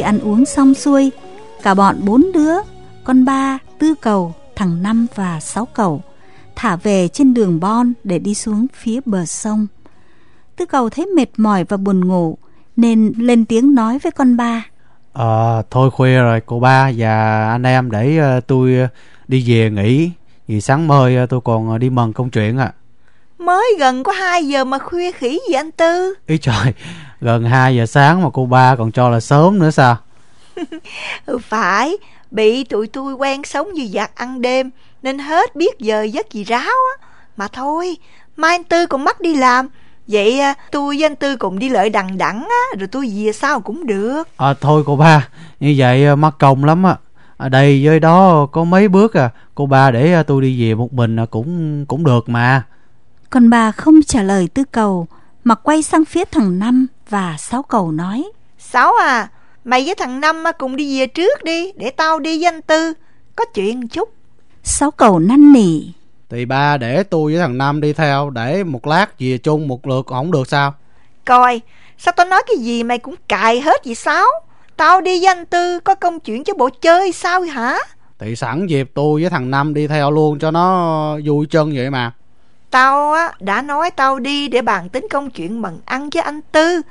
khi ăn uống xong xuôi, cả bọn bốn đứa, con ba, tư cầu, thằng năm và sáu cầu, thả về trên đường bon để đi xuống phía bờ sông. Tư cầu thấy mệt mỏi và buồn ngủ, nên lên tiếng nói với con ba. Ờ, thôi khuya rồi cô ba và anh em để uh, tôi uh, đi về nghỉ. Vì sáng uh, tôi còn đi mần công chuyện à. Mới gần có 2 giờ mà khuya khỉ gì anh Tư Ý trời, gần 2 giờ sáng mà cô ba còn cho là sớm nữa sao? ừ, Phải, bị tụi tôi quen sống như giặc ăn đêm Nên hết biết giờ giấc gì ráo á. Mà thôi, mai anh Tư còn mắc đi làm. Vậy à, tôi với anh Tư cùng đi lợi đằng đẵng á Rồi tôi về sau cũng được. À thôi cô ba, như vậy à, mắc công lắm á. Ở đây với đó có mấy bước à. Cô ba để à, tôi đi về một mình cũng cũng được mà. Còn bà không trả lời tư cầu mà quay sang phía thằng năm và sáu cầu nói sáu à mày với thằng năm cùng đi về trước đi để tao đi với anh tư. Có chuyện chút. Sáu cầu năn nỉ thì ba để tôi với thằng năm đi theo để một lát về chung một lượt không được sao? Coi sao tao nói cái gì mày cũng cài hết vậy sáu? Tao đi với anh tư có công chuyện chứ bộ chơi sao hả? Thì sẵn dịp tôi với thằng năm đi theo luôn cho nó vui chân vậy mà. Tao á đã nói tao đi để bàn tính công chuyện mần ăn với anh Tư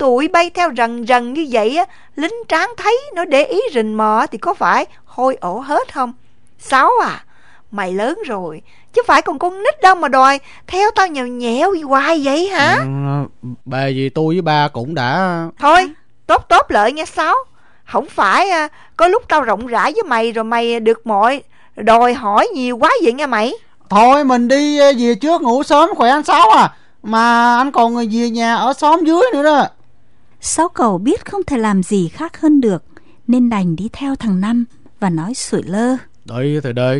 Tụi bay theo rần rần như vậy á Lính tráng thấy nó để ý rình mò Thì có phải hôi ổ hết không? Sáu à Mày lớn rồi Chứ phải còn con nít đâu mà đòi Theo tao nhèo nhẹo hoài vậy hả? Ừ, Bà gì tôi với ba cũng đã. Thôi tốt tốt lợi nha Sáu. Không phải à, có lúc tao rộng rãi với mày Rồi mày được mọi Đòi hỏi nhiều quá vậy nha mày. Thôi mình đi ờ, về trước ngủ sớm khỏe anh Sáu à. Mà anh còn về nhà ở xóm dưới nữa đó Sáu cầu biết không thể làm gì khác hơn được Nên đành đi theo thằng Năm Và nói sủi lơ Đây thì đây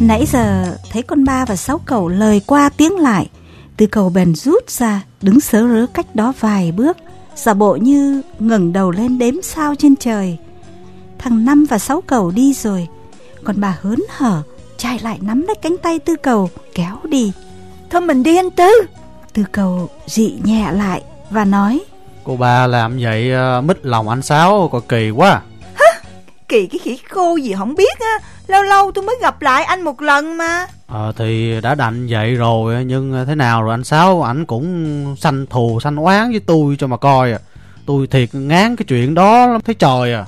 Nãy giờ thấy con ba và sáu cầu lời qua tiếng lại Từ cầu bèn rút ra Đứng sớ rớ cách đó vài bước giả bộ như ngẩng đầu lên đếm sao trên trời. Thằng Năm và Sáu Cầu đi rồi, còn bà hớn hở, chạy lại nắm lấy cánh tay Tư Cầu, kéo đi. Thôi mình đi anh Tư. Tư Cầu dị nhẹ lại và nói. Cô ba làm vậy uh, mít lòng anh Sáu còn kỳ quá. Hả? Kỳ cái khỉ khô gì không biết á. Lâu lâu tôi mới gặp lại anh một lần mà. Ờ thì đã đành vậy rồi nhưng thế nào rồi anh Sáu ảnh cũng sanh thù sanh oán với tôi cho mà coi à. Tôi thiệt ngán cái chuyện đó lắm thấy trời à.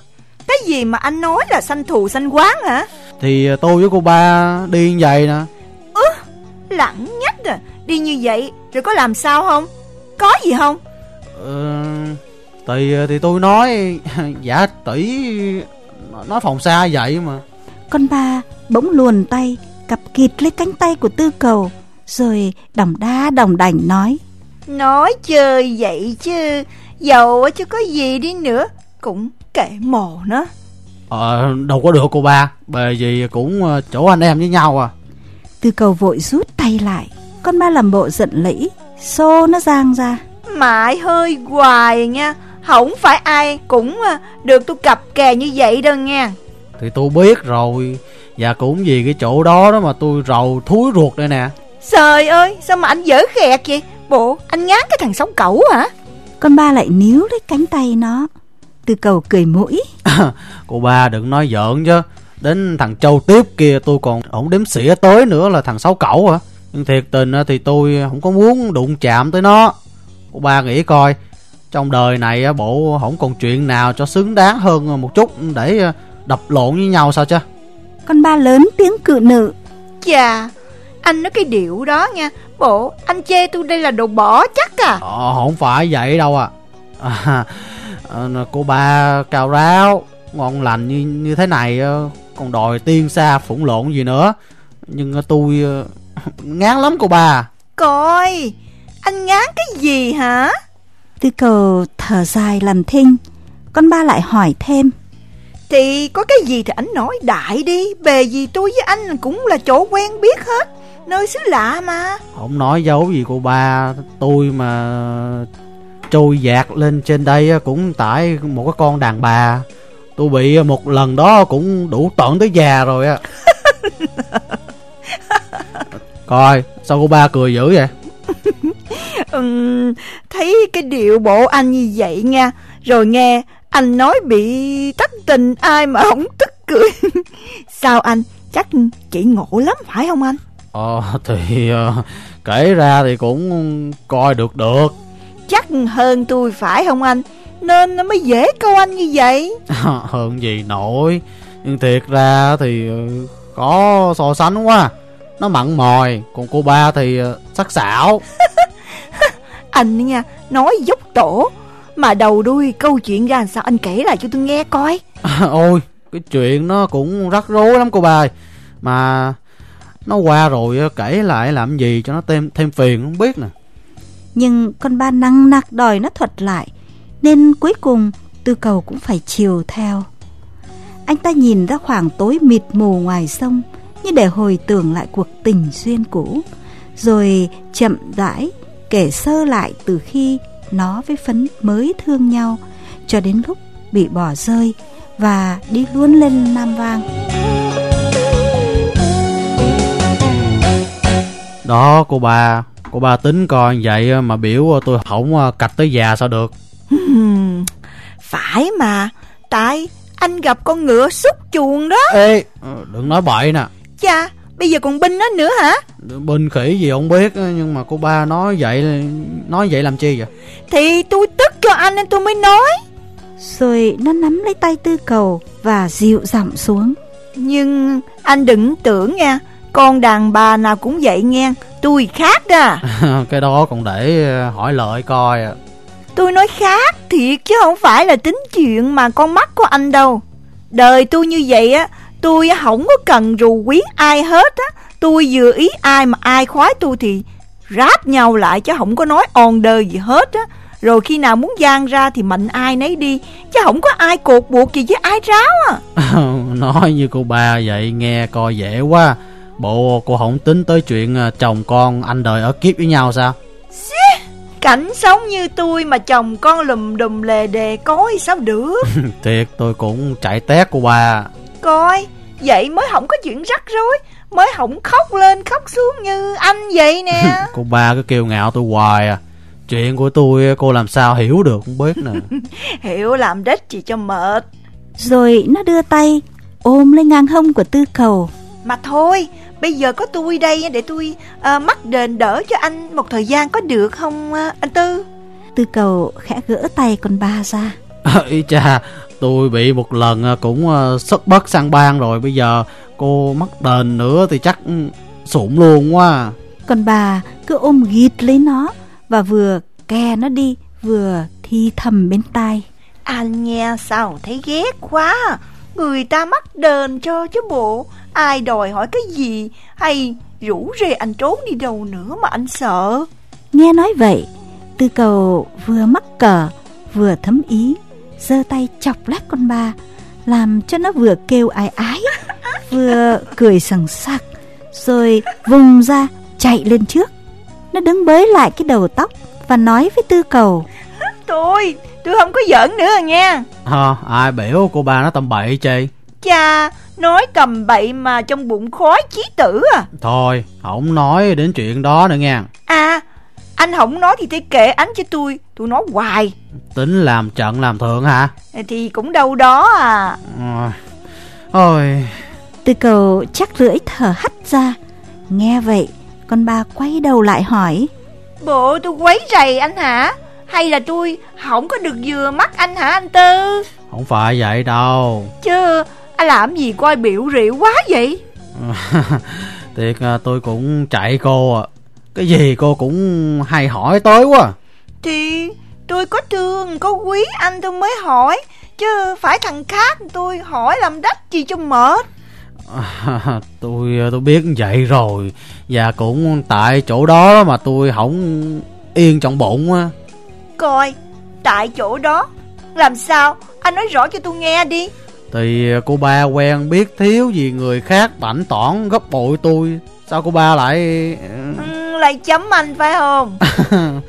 Cái gì mà anh nói là sanh thù sanh oán hả? Thì tôi với cô ba đi như vậy nè. Ứ, lẳng nhách à, đi như vậy rồi có làm sao không? Có gì không? Ờ, thì thì tôi nói giả tỷ nói phòng xa vậy mà. Con ba bỗng luồn tay cặp kịt lấy cánh tay của tư cầu rồi đồng đa đồng đảnh nói nói chơi vậy chứ dầu chứ có gì đi nữa cũng kệ mồ nó ờ đâu có được cô ba. Bề gì cũng ờ, chỗ anh em với nhau à. Tư cầu vội rút tay lại con ba làm bộ giận lẫy xô nó giang ra. Mãi hơi hoài nha không phải ai cũng ờ, được tôi cặp kè như vậy đâu nha. Thì tôi biết rồi và cũng vì cái chỗ đó đó mà tôi rầu thúi ruột đây nè. Trời ơi sao mà anh dở khẹt vậy? Bộ anh ngán cái thằng sống cẩu hả? Con ba lại níu lấy cánh tay nó Từ cầu cười mũi. Cô ba đừng nói giỡn chứ. Đến thằng Châu tiếp kia tôi còn ổng đếm xỉa tới nữa là thằng sáu cẩu hả Nhưng thiệt tình thì tôi không có muốn đụng chạm tới nó. Cô ba nghĩ coi Trong đời này bộ không còn chuyện nào cho xứng đáng hơn một chút Để đập lộn với nhau sao chứ? Con ba lớn tiếng cự nữ Chà Anh nói cái điệu đó nha. Bộ anh chê tôi đây là đồ bỏ chắc à. Ờ không phải vậy đâu à, à, à Cô ba cao ráo Ngon lành như như thế này ờ, Còn đòi tiên xa phủng lộn gì nữa. Nhưng tôi ờ, ngán lắm cô ba Coi Anh ngán cái gì hả? Tư cầu thở dài làm thinh. Con ba lại hỏi thêm. Thì có cái gì thì anh nói đại đi. Bề gì tôi với anh cũng là chỗ quen biết hết. Nơi xứ lạ mà. Không nói dấu gì cô ba. Tôi mà trôi dạt lên trên đây cũng tại một cái con đàn bà. Tôi bị một lần đó cũng đủ tận tới già rồi á. Coi sao cô ba cười dữ vậy? Ừm, thấy cái điệu bộ anh như vậy nha. Rồi nghe anh nói bị tắt tình ai mà không tức cười. Sao anh? Chắc chị ngộ lắm phải không anh? Ờ thì ờ, kể ra thì cũng coi được được Chắc hơn tôi phải không anh? Nên nó mới dễ câu anh như vậy. Hơn gì nổi. Nhưng thiệt ra thì ờ, có so sánh quá. Nó mặn mòi Còn cô ba thì ờ, sắc sảo. Anh nha nói dốc tổ. Mà đầu đuôi câu chuyện ra làm sao anh kể lại cho tôi nghe coi. Ôi cái chuyện nó cũng rắc rối lắm cô ba ơi. Mà nó qua rồi ờ, kể lại làm gì cho nó thêm thêm phiền không biết nè nhưng con ba năng nặc đòi nó thuật lại, Nên cuối cùng tư cầu cũng phải chiều theo. Anh ta nhìn ra khoảng tối mịt mù ngoài sông, Như để hồi tưởng lại cuộc tình duyên cũ, Rồi chậm rãi kể sơ lại từ khi nó với Phấn mới thương nhau, Cho đến lúc bị bỏ rơi Và đi luôn lên Nam Vang. Đó, cô ba. Cô ba tính coi vậy mà biểu tôi không ờ, cạch tới già sao được. Phải mà. Tại anh gặp con ngựa xúc chuồng đó. Ê ờ, đừng nói bậy nè. Chà bây giờ còn binh nó nữa hả? Bình khỉ gì không biết Nhưng mà cô ba nói vậy Nói vậy làm chi vậy? Thì tôi tức cho anh nên tôi mới nói. Rồi nó nắm lấy tay tư cầu Và dịu giọng xuống. Nhưng anh đừng tưởng nha Con đàn bà nào cũng vậy nghe. Tôi khác à Cái đó còn để ờ, hỏi lợi coi à. Tôi nói khác thiệt chứ không phải là tính chuyện mà con mắt của anh đâu. Đời tôi như vậy á Tôi không có cần rù quý ai hết á. Tôi vừa ý ai mà ai khoái tôi thì Ráp nhau lại chứ không có nói on đời gì hết á. Rồi khi nào muốn gian ra thì mạnh ai nấy đi Chứ không có ai cột buộc gì với ai ráo à Nói như cô ba vậy nghe coi dễ quá Bộ cô không tính tới chuyện ờ, chồng con anh đời ở kiếp với nhau sao? Cảnh sống như tôi mà chồng con lùm đùm lề đề coi sao được? Thiệt tôi cũng chạy tét cô ba Coi Vậy mới không có chuyện rắc rối Mới không khóc lên khóc xuống như anh vậy nè. Cô ba cứ kêu ngạo tôi hoài à. Chuyện của tôi cô làm sao hiểu được không biết nè Hiểu làm đếch chị cho mệt. Rồi nó đưa tay ôm lấy ngang hông của tư cầu. Mà thôi Bây giờ có tôi đây để tôi à, mắc đền đỡ cho anh một thời gian có được không à, anh Tư? Tư cầu khẽ gỡ tay con ba ra. Ý cha Tôi bị một lần ờ, cũng sất bất sang bang rồi. Bây giờ cô mắc đền nữa thì chắc ừ, sụn luôn quá. Còn bà cứ ôm ghịt lấy nó Và vừa ke nó đi Vừa thi thầm bên tai. Anh nghe sao thấy ghét quá. Người ta mắc đền cho chứ bộ Ai đòi hỏi cái gì? Hay rủ rê anh trốn đi đâu nữa mà anh sợ? Nghe nói vậy Tư cầu vừa mắc cờ Vừa thấm ý giơ tay chọc lách con ba Làm cho nó vừa kêu ái ái Vừa cười sằng sặc Rồi vùng ra chạy lên trước. Nó đứng bới lại cái đầu tóc Và nói với tư cầu. Tôi, tôi không có giỡn nữa à nha. Hờ, ai biểu cô ba nó tầm bậy chi Cha, nói cầm bậy mà trong bụng khói chí tử à? Thôi không nói đến chuyện đó nữa nha. À, anh không nói thì tôi kệ anh chứ tôi. Tôi nói hoài. Tính làm trận làm thượng hả? Thì cũng đâu đó à. Ôi, Ôi. Tư cầu chắc lưỡi thở hắt ra. Nghe vậy Con ba quay đầu lại hỏi. Bộ tôi quấy rầy anh hả? Hay là tôi không có được vừa mắt anh hả anh Tư? Không phải vậy đâu. Chứ anh làm gì coi biểu rượu quá vậy? Thiệt à, tôi cũng chạy cô à Cái gì cô cũng hay hỏi tới quá. Thì tôi có thương có quý anh tôi mới hỏi. Chứ phải thằng khác tôi hỏi làm đắt gì cho mệt. À, tôi tôi biết vậy rồi. Và cũng tại chỗ đó mà tôi không yên trong bụng á. Coi Tại chỗ đó. Làm sao? Anh nói rõ cho tôi nghe đi thì cô ba quen biết thiếu gì người khác bảnh tỏn gấp bội tôi. Sao cô ba lại ừ, Lại chấm anh phải không?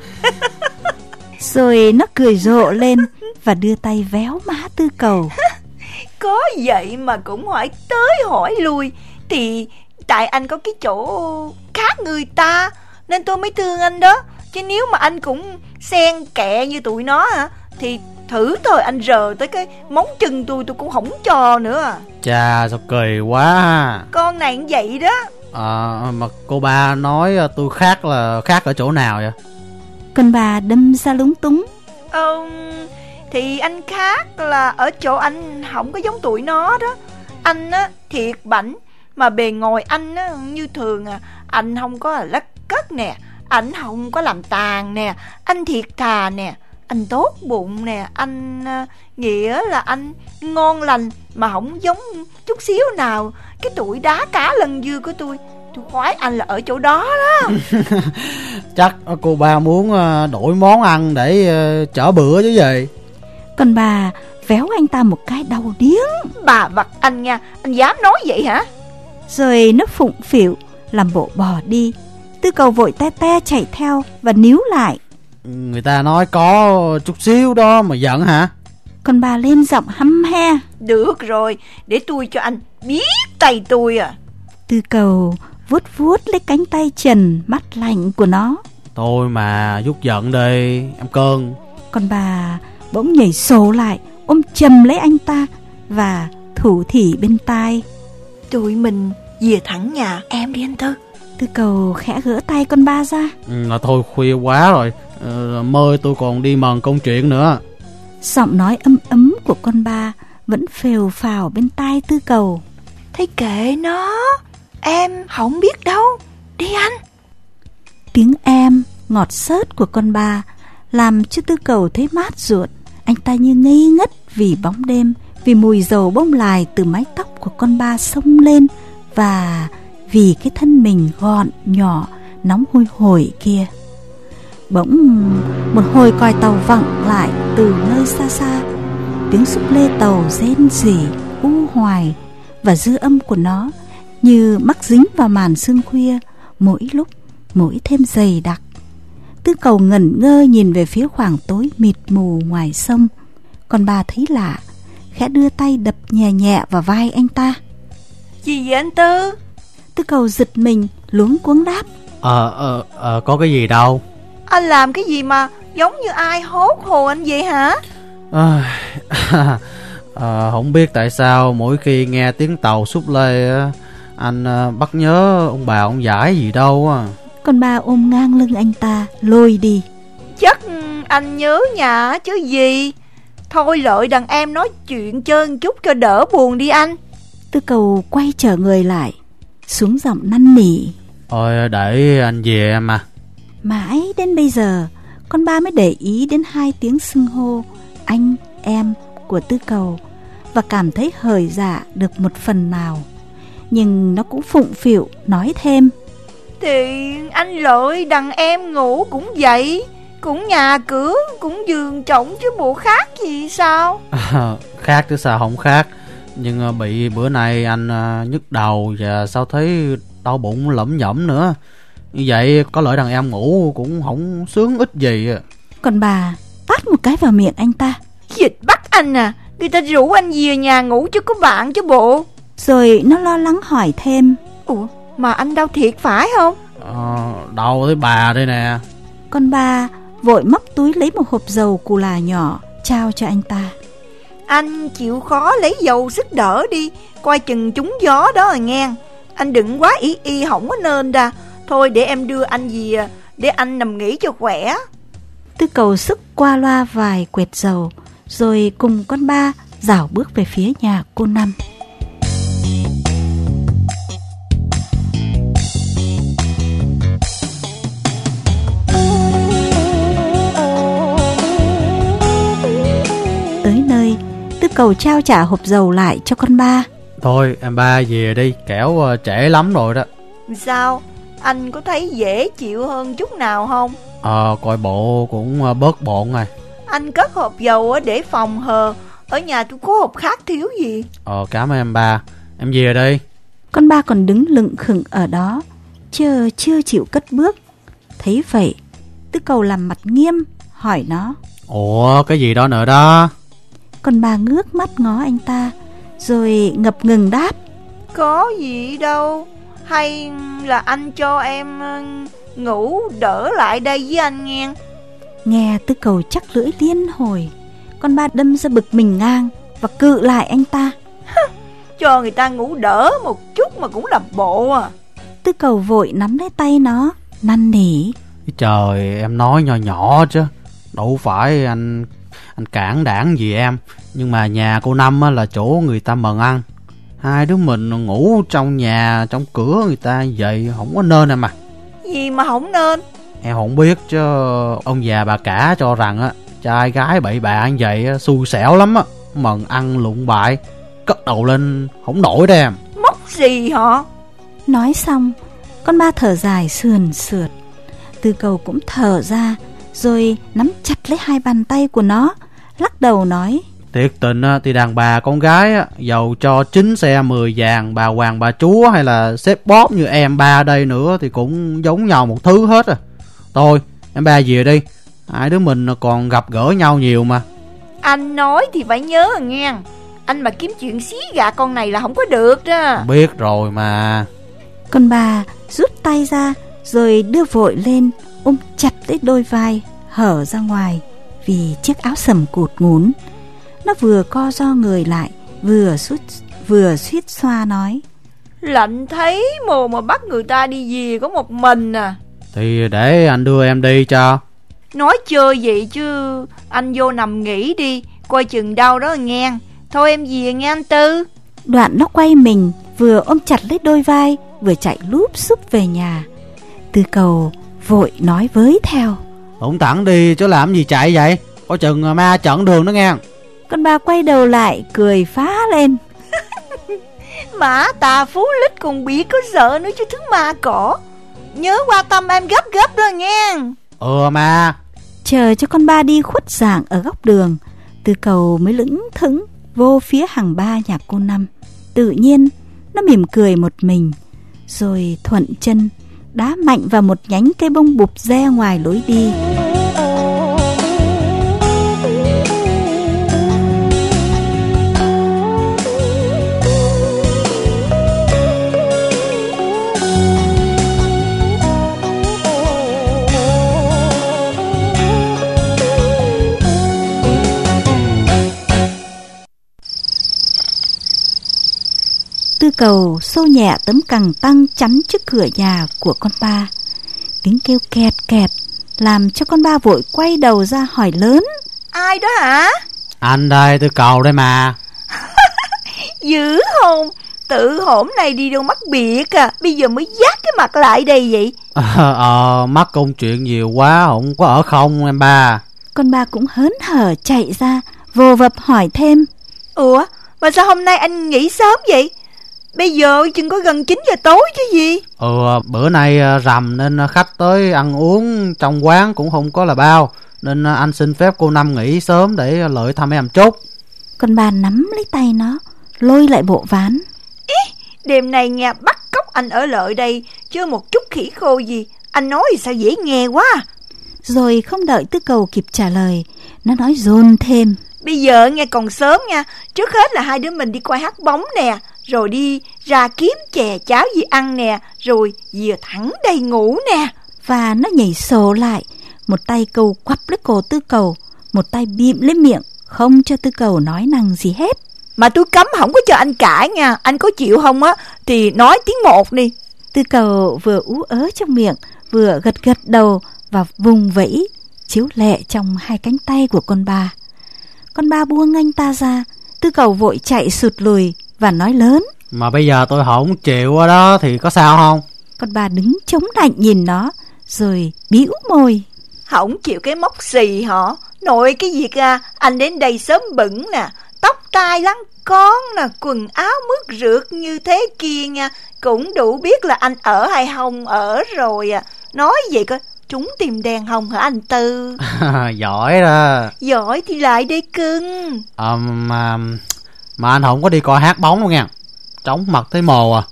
Rồi nó cười rộ lên Và đưa tay véo má tư cầu. Có vậy mà cũng hỏi tới hỏi lui. Thì Tại anh có cái chỗ khác người ta Nên tôi mới thương anh đó. Chứ nếu mà anh cũng xen kẹ như tụi nó hả Thì thử thôi anh rờ tới cái móng chân tôi tôi cũng không cho nữa. Chà sao kỳ quá ha. Con này cũng vậy đó. À, Mà cô ba nói à, tôi khác là khác ở chỗ nào vậy? Con bà đâm ra lúng túng. Ờ, thì anh khác là ở chỗ anh không có giống tụi nó đó. Anh á thiệt bảnh Mà bề ngoài anh á như thường à Anh không có lắc cất nè Anh không có làm tàn nè Anh thiệt thà nè Anh tốt bụng nè Anh à, nghĩa là anh ngon lành Mà không giống chút xíu nào. Cái tuổi đá cá lần dưa của tôi Tôi khoái anh là ở chỗ đó đó. Chắc cô ba muốn à, đổi món ăn để à, chở bữa chứ gì? Con bà véo anh ta một cái đau điếng. Bà vật anh nha Anh dám nói vậy hả? Rồi nó phụng phịu Làm bộ bỏ đi. Tư cầu vội te te chạy theo Và níu lại Người ta nói có chút xíu đó mà giận hả? Con bà lên giọng hăm he. Được rồi Để tôi cho anh biết tay tôi à. Tư cầu vuốt vuốt lấy cánh tay trần mắt lạnh của nó. Thôi mà chút giận đi Em cơn. Con bà bỗng nhảy sổ lại Ôm chầm lấy anh ta Và thủ thỉ bên tai. Tụi mình về thẳng nhà. Em đi anh Tư. Tư cầu khẽ gỡ tay con ba ra. Ừ, Là thôi khuya quá rồi ờ, Mời tôi còn đi mần công chuyện nữa. Giọng nói ấm ấm của con ba Vẫn phèo phào bên tai tư cầu. Thấy kệ nó Em không biết đâu. Đi anh. Tiếng em ngọt xớt của con ba Làm cho tư cầu thấy mát ruột. Anh ta như ngây ngất vì bóng đêm Vì mùi dầu bông lài từ mái tóc của con ba sông lên Và vì cái thân mình gọn nhỏ Nóng hôi hổi kia Bỗng một hồi còi tàu vọng lại từ nơi xa xa. Tiếng xúc lê tàu rên rỉ u hoài Và dư âm của nó như mắc dính vào màn sương khuya Mỗi lúc mỗi thêm dày đặc. Tư cầu ngẩn ngơ nhìn về phía khoảng tối mịt mù ngoài sông. Còn bà thấy lạ Khẽ đưa tay đập nhẹ nhẹ vào vai anh ta. Gì vậy anh Tư? Tư cầu giật mình luống cuống đáp. Ờ, ờ, ờ, có cái gì đâu Anh làm cái gì mà giống như ai hốt hồ anh vậy hả? À, à, Không biết tại sao mỗi khi nghe tiếng tàu xúc lê á, Anh à, bắt nhớ ông bà ông giải gì đâu á. Còn bà ôm ngang lưng anh ta lôi đi. Chắc anh nhớ nhà chứ gì? Thôi lợi đàn em nói chuyện trơn chút cho đỡ buồn đi anh. Tư cầu quay trở người lại Xuống giọng năn nỉ. Thôi để anh về em à Mãi đến bây giờ Con ba mới để ý đến hai tiếng xưng hô Anh, em của tư cầu Và cảm thấy hời dạ được một phần nào. Nhưng nó cũng phụng phịu nói thêm. Thì anh lợi đàn em ngủ cũng vậy Cũng nhà cửa, cũng giường trọng chứ bộ khác gì sao? À, Khác chứ sao không khác. Nhưng à, bị bữa nay anh à, nhức đầu Và sao thấy đau bụng lẩm nhẩm nữa Như vậy có lẽ đàn em ngủ cũng không sướng ít gì à. Còn bà tát một cái vào miệng anh ta. Dịch bắt anh à? Người ta rủ anh về nhà ngủ chứ có bạn chứ bộ. Rồi nó lo lắng hỏi thêm. Ủa mà anh đau thiệt phải không? À, Đau tới bà đây nè. Con bà vội móc túi lấy một hộp dầu cù là nhỏ Trao cho anh ta. Anh chịu khó lấy dầu sức đỡ đi. Coi chừng trúng gió đó rồi nghe. Anh đừng quá y y không có nên ra Thôi để em đưa anh gì Để anh nằm nghỉ cho khỏe. Tư cầu sức qua loa vài quẹt dầu Rồi cùng con ba dảo bước về phía nhà cô Năm. Tới nơi Tư cầu trao trả hộp dầu lại cho con ba. Thôi em ba về đi Kẻo à, trễ lắm rồi đó. Sao Anh có thấy dễ chịu hơn chút nào không? Ờ coi bộ cũng à, bớt bộn rồi. Anh cất hộp dầu á để phòng hờ. Ở nhà tôi có hộp khác thiếu gì? Ờ cảm ơn em ba. Em về đi. Con ba còn đứng lựng khựng ở đó Chờ chưa chịu cất bước. Thấy vậy Tư cầu làm mặt nghiêm Hỏi nó. Ủa cái gì đó nữa đó? Con ba ngước mắt ngó anh ta Rồi ngập ngừng đáp. Có gì đâu Hay là anh cho em ờ, ngủ đỡ lại đây với anh nghe? Nghe tư cầu chắc lưỡi liên hồi Con ba đâm ra bực mình ngang Và cự lại anh ta. Cho người ta ngủ đỡ một chút mà cũng làm bộ à. Tư cầu vội nắm lấy tay nó Năn nỉ. Trời em nói nhỏ nhỏ chứ Đâu phải anh anh cản đảng gì em. Nhưng mà nhà cô Năm á, là chỗ người ta mần ăn Hai đứa mình ngủ trong nhà Trong cửa người ta vậy Không có nên em à Gì mà không nên? Em không biết chứ Ông già bà cả cho rằng á Trai gái bậy bạ như vậy á, xui xẻo lắm á Mần ăn lụng bại Cất đầu lên không nổi đó em. Móc gì hả? Nói xong Con ba thở dài sườn sượt. Tư cầu cũng thở ra Rồi nắm chặt lấy hai bàn tay của nó Lắc đầu nói Thiệt tình á, thì đàn bà con gái á, Giàu cho chín xe mười vàng Bà hoàng bà chúa hay là xếp bóp như em ba đây nữa Thì cũng giống nhau một thứ hết à. Thôi em ba về đi. Hai đứa mình còn gặp gỡ nhau nhiều mà. Anh nói thì phải nhớ à nghe. Anh mà kiếm chuyện xí gà con này là không có được đó. Biết rồi mà. Con bà rút tay ra Rồi đưa vội lên Ôm chặt lấy đôi vai Hở ra ngoài Vì chiếc áo sầm cụt ngún Nó vừa co do người lại Vừa suýt vừa suýt xoa nói. Lạnh thấy mồ mà bắt người ta đi về có một mình à. Thì để anh đưa em đi cho. Nói chơi vậy chứ Anh vô nằm nghỉ đi Coi chừng đau đó nghe Thôi em về nghe anh Tư. Đoạn nó quay mình Vừa ôm chặt lấy đôi vai Vừa chạy lúp xúp về nhà. Tư cầu vội nói với theo. Ổng thẳng đi chứ làm gì chạy vậy? Có chừng ma chặn đường đó nghe Con bà quay đầu lại cười phá lên. Mã tà phú lít còn biết có sợ nữa chứ thứ ma cỏ. Nhớ qua tâm em gấp gấp đó nghe. Ừ mà Chờ cho con ba đi khuất dạng ở góc đường. Tư cầu mới lững thững Vô phía hàng ba nhà cô Năm. Tự nhiên Nó mỉm cười một mình Rồi thuận chân Đá mạnh vào một nhánh cây bông bụp re ngoài lối đi cầu xô nhẹ tấm cẳng tăng chắn trước cửa nhà của con ba. Tiếng kêu kẹt kẹt làm cho con ba vội quay đầu ra hỏi lớn. Ai đó hả? Anh đây tôi cầu đây mà. Dữ không Tự hổm này đi đâu mắc biệt à? Bây giờ mới dắt cái mặt lại đây vậy. Ờ ờ, mắc công chuyện nhiều quá Không có ở không em ba. Con ba cũng hớn hở chạy ra Vô vập hỏi thêm. Ủa mà sao hôm nay anh nghỉ sớm vậy Bây giờ chừng có gần 9 giờ tối chứ gì? Ừ bữa nay ờ, rằm nên khách tới ăn uống Trong quán cũng không có là bao. Nên ờ, anh xin phép cô Năm nghỉ sớm Để lợi thăm em chút. Con ba nắm lấy tay nó Lôi lại bộ ván. Đêm nay nghe bắt cóc anh ở lợi đây Chưa một chút khỉ khô gì. Anh nói sao dễ nghe quá. À. Rồi không đợi tư cầu kịp trả lời Nó nói dồn thêm. Bây giờ nghe còn sớm nha Trước hết là hai đứa mình đi coi hát bóng nè Rồi đi ra kiếm chè cháo gì ăn nè Rồi về thẳng đây ngủ nè. Và nó nhảy sổ lại Một tay cầu quắp lấy cổ tư cầu Một tay bịm lấy miệng Không cho tư cầu nói năng gì hết. Mà tôi cấm không có cho anh cãi nha Anh có chịu không á Thì nói tiếng một đi. Tư cầu vừa ú ớ trong miệng Vừa gật gật đầu Và vùng vẫy Chiếu lệ trong hai cánh tay của con ba. Con ba buông anh ta ra Tư cầu vội chạy sụt lùi Và nói lớn. Mà bây giờ tôi không chịu ở đó Thì có sao không? Con ba đứng chống lạnh nhìn nó Rồi bĩu môi. Không chịu cái móc xì họ Nội cái việc à Anh đến đây sớm bẩn nè. Tóc tai lắng con nè. Quần áo mướt rượt như thế kia nha. Cũng đủ biết là anh ở hay không ở rồi à. Nói vậy coi Chúng tìm đèn hồng hả anh Tư? Giỏi đó. Giỏi thì lại đây cưng. Ờ, mà, mà anh không có đi coi hát bóng đâu nha trống mặt thấy mồ à.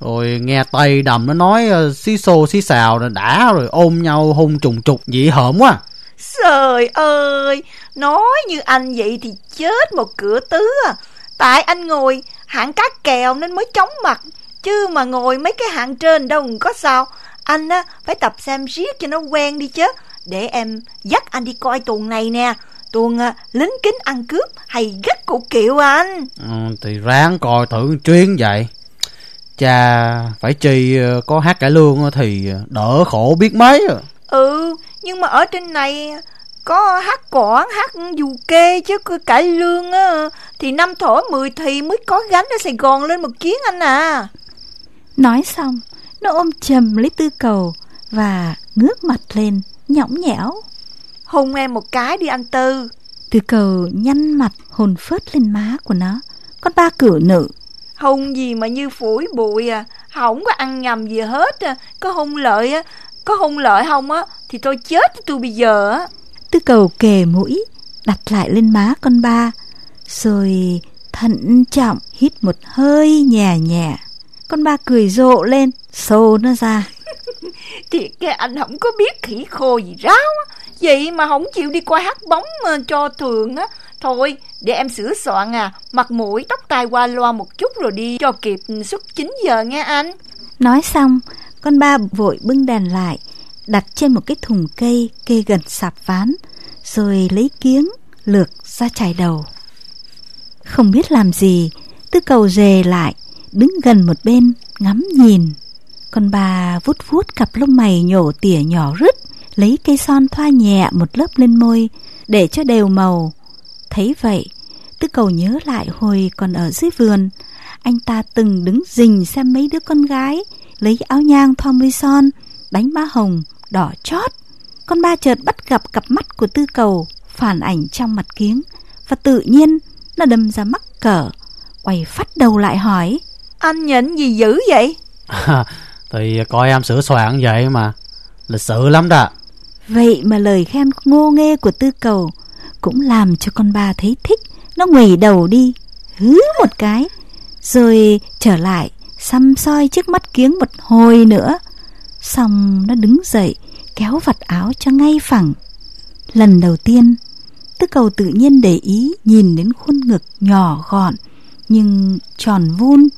Rồi nghe Tây đầm nó nói ờ, xí xô, xí xào rồi đã rồi ôm nhau hung trùng trục, dị hợm quá. Trời ơi, Nói như anh vậy thì chết một cửa tứ à. Tại anh ngồi, hạng cá kèo nên mới chóng mặt. Chứ mà ngồi mấy cái hạng trên đâu có sao. Anh á, phải tập xem riết cho nó quen đi chứ. Để em dắt anh đi coi tuần này nè. Tuần à, lính kính ăn cướp hay gắt cụ kiệu à anh? Ừ, Thì ráng coi thử chuyến vậy. Cha phải chi ờ, có hát cải lương thì đỡ khổ biết mấy à. Ừ nhưng mà ở trên này có hát quản hát dù kê chứ cải lương á. Thì năm thổ mười thì mới có gánh ở Sài Gòn lên một chuyến anh à. Nói xong Nó ôm chầm lấy tư cầu Và ngước mặt lên Nhõng nhẽo Hôn em một cái đi anh Tư. Tư cầu nhăn mặt hồn phớt lên má của nó. Con ba cử nữ Hôn gì mà như phủi bụi à? Không có ăn nhầm gì hết à. Có hôn lợi á Có hôn lợi không á Thì tôi chết với tôi bây giờ á. Tư cầu kề mũi Đặt lại lên má con ba. Rồi thận trọng hít một hơi nhẹ nhẹ. Con ba cười rộ lên Xô nó ra. Thiệt cái anh không có biết khỉ khô gì ráo á Vậy mà không chịu đi qua hát bóng ờ, cho thường á. Thôi, để em sửa soạn à. Mặt mũi, tóc tai qua loa một chút rồi đi Cho kịp ừ, suốt 9 giờ nghe anh. Nói xong, Con ba vội bưng đèn lại, Đặt trên một cái thùng cây Kê gần sạp ván, Rồi lấy kiếng, Lược ra chải đầu. Không biết làm gì, Tư cầu rề lại, Đứng gần một bên, ngắm nhìn. Con bà vút vút cặp lông mày nhổ tỉa nhỏ rứt Lấy cây son thoa nhẹ một lớp lên môi Để cho đều màu. Thấy vậy Tư cầu nhớ lại hồi còn ở dưới vườn Anh ta từng đứng rình xem mấy đứa con gái Lấy áo nhang thoa môi son Đánh má hồng Đỏ chót. Con ba chợt bắt gặp cặp mắt của tư cầu Phản ảnh trong mặt kiếng Và tự nhiên nó đâm ra mắc cỡ Quay phát đầu lại hỏi Anh nhịn gì dữ vậy? Thì coi em sửa soạn vậy mà Lịch sự lắm đó Vậy mà lời khen ngô nghê của tư cầu Cũng làm cho con ba thấy thích. Nó ngẩng đầu đi, Hứ một cái, Rồi trở lại, Xăm soi trước mắt kiếng một hồi nữa. Xong nó đứng dậy, Kéo vặt áo cho ngay phẳng. Lần đầu tiên, Tư cầu tự nhiên để ý Nhìn đến khuôn ngực nhỏ gọn, Nhưng tròn vun,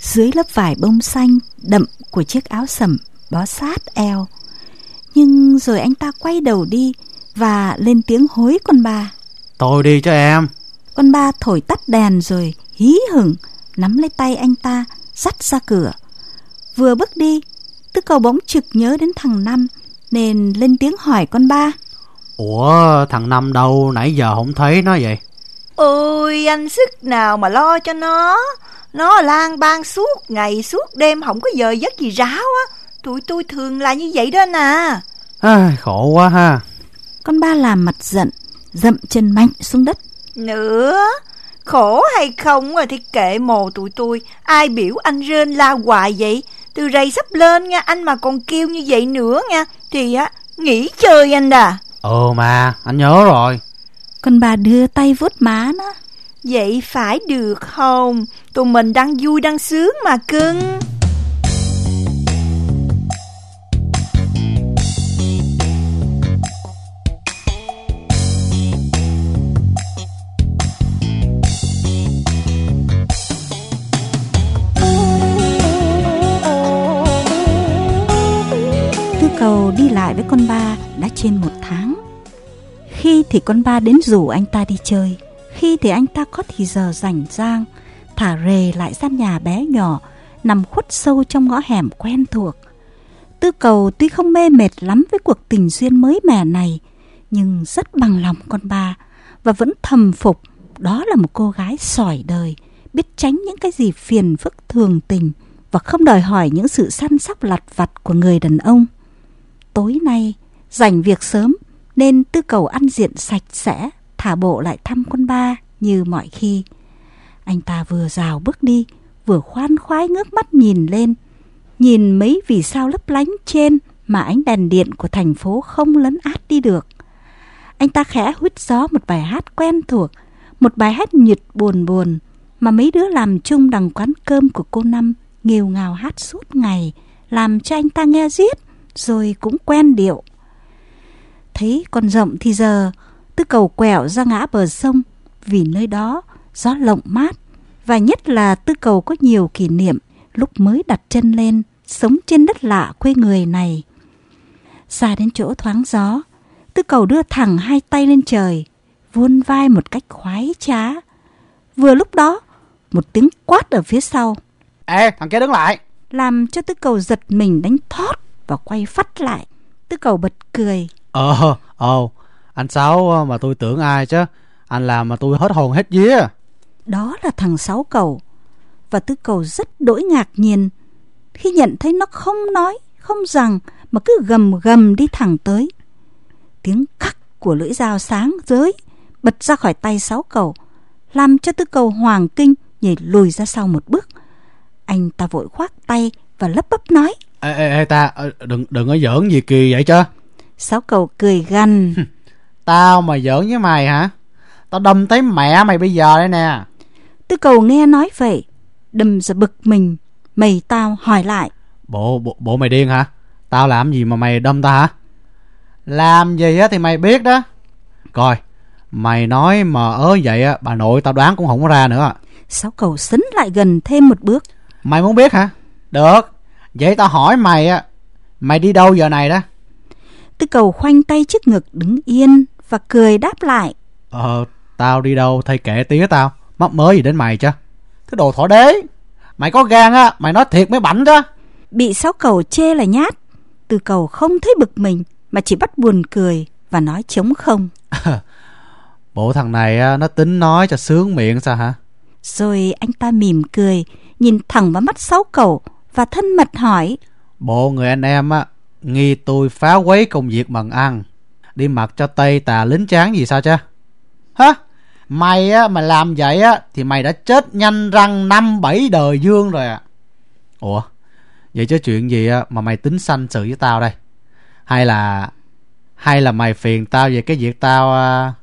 Dưới lớp vải bông xanh Đậm của chiếc áo sầm Bó sát eo. Nhưng rồi anh ta quay đầu đi Và lên tiếng hối con ba. Tôi đi cho em. Con ba thổi tắt đèn rồi Hí hửng Nắm lấy tay anh ta Dắt ra cửa. Vừa bước đi Tư cầu bỗng trực nhớ đến thằng Năm Nên lên tiếng hỏi con ba. Ủa thằng Năm đâu? Nãy giờ không thấy nó vậy. Ôi anh sức nào mà lo cho nó? Nó lang bang suốt ngày suốt đêm Không có giờ giấc gì ráo á Tụi tôi thường là như vậy đó nè à, Khổ quá ha. Con ba làm mặt giận Dậm chân mạnh xuống đất. Nữa Khổ hay không thì kệ mồ tụi tôi. Ai biểu anh rên la hoài vậy? Từ rầy sắp lên nha Anh mà còn kêu như vậy nữa nha Thì á nghỉ chơi anh đà Ừ mà anh nhớ rồi. Con bà đưa tay vuốt má nó. Vậy phải được không? Tụi mình đang vui đang sướng mà cưng Đi lại với con ba đã trên một tháng. Khi thì con ba đến rủ anh ta đi chơi. Khi thì anh ta có thì giờ rảnh rang, Thả rề lại gian nhà bé nhỏ, Nằm khuất sâu trong ngõ hẻm quen thuộc. Tư cầu tuy không mê mệt lắm với cuộc tình duyên mới mẻ này, Nhưng rất bằng lòng con ba Và vẫn thầm phục Đó là một cô gái sỏi đời, Biết tránh những cái gì phiền phức thường tình Và không đòi hỏi những sự săn sóc lặt vặt của người đàn ông. Tối nay dành việc sớm, Nên tư cầu ăn diện sạch sẽ, Thả bộ lại thăm con ba Như mọi khi. Anh ta vừa rào bước đi, Vừa khoan khoái ngước mắt nhìn lên, Nhìn mấy vì sao lấp lánh trên Mà ánh đèn điện của thành phố không lấn át đi được. Anh ta khẽ huýt gió một bài hát quen thuộc, Một bài hát nhịp buồn buồn Mà mấy đứa làm chung đằng quán cơm của cô Năm Nghêu ngào hát suốt ngày, Làm cho anh ta nghe giết rồi cũng quen điệu Thấy con rộng thì giờ Tư cầu quẹo ra ngã bờ sông Vì nơi đó gió lộng mát Và nhất là tư cầu có nhiều kỷ niệm lúc mới đặt chân lên, sống trên đất lạ quê người này. Ra đến chỗ thoáng gió, tư cầu đưa thẳng hai tay lên trời, vuôn vai một cách khoái trá. Vừa lúc đó, một tiếng quát ở phía sau. Ê, thằng kia đứng lại. Làm cho tư cầu giật mình đánh thót và quay phát lại. Tư cầu bật cười. Ờ, ồ, anh Sáu mà tôi tưởng ai chứ. Anh làm mà tôi hết hồn hết vía. Đó là thằng Sáu cầu. Và tư cầu rất đỗi ngạc nhiên khi nhận thấy nó không nói, không rằng mà cứ gầm gầm đi thẳng tới. Tiếng cắt của lưỡi dao sáng giới bật ra khỏi tay Sáu cầu, làm cho tư cầu hoàng kinh nhảy lùi ra sau một bước. Anh ta vội khoác tay và lấp bấp nói. Ê, ê, ê ta, đừng đừng có giỡn gì kỳ vậy chứ. Sáu cầu cười gằn. Tao mà giỡn với mày hả? Tao đâm tới mẹ mày bây giờ đây nè. Tư cầu nghe nói vậy, đâm ra bực mình. Mày tao hỏi lại. Bộ, bộ, bộ mày điên hả? Tao làm gì mà mày đâm ta hả? Làm gì á thì mày biết đó. Coi, mày nói mà ớ vậy á, bà nội tao đoán cũng không có ra nữa. Sáu cầu sấn lại gần thêm một bước. Mày muốn biết hả? Được, vậy tao hỏi mày á, mày đi đâu giờ này đó? Tư cầu khoanh tay trước ngực đứng yên và cười đáp lại. Ờ, tao đi đâu thay kệ tía tao, mắc mới gì đến mày chứ? Thứ đồ thỏ đế, mày có gan á, mày nói thiệt mới bảnh chứ. Bị sáu cầu chê là nhát, tư cầu không thấy bực mình mà chỉ bắt buồn cười và nói trống không. Bộ thằng này á, nó tính nói cho sướng miệng sao hả? Rồi anh ta mỉm cười, nhìn thẳng vào mắt sáu cầu và thân mật hỏi. Bộ người anh em á, nghi tôi phá quấy công việc mần ăn. Đi mặc cho tây tà lính tráng gì sao chứ? Hả? Mày á, mà làm vậy á, thì mày đã chết nhanh răng năm bảy đời dương rồi à. Ủa? Vậy chứ chuyện gì á, mà mày tính sanh sự với tao đây? Hay là... Hay là mày phiền tao về cái việc tao... À,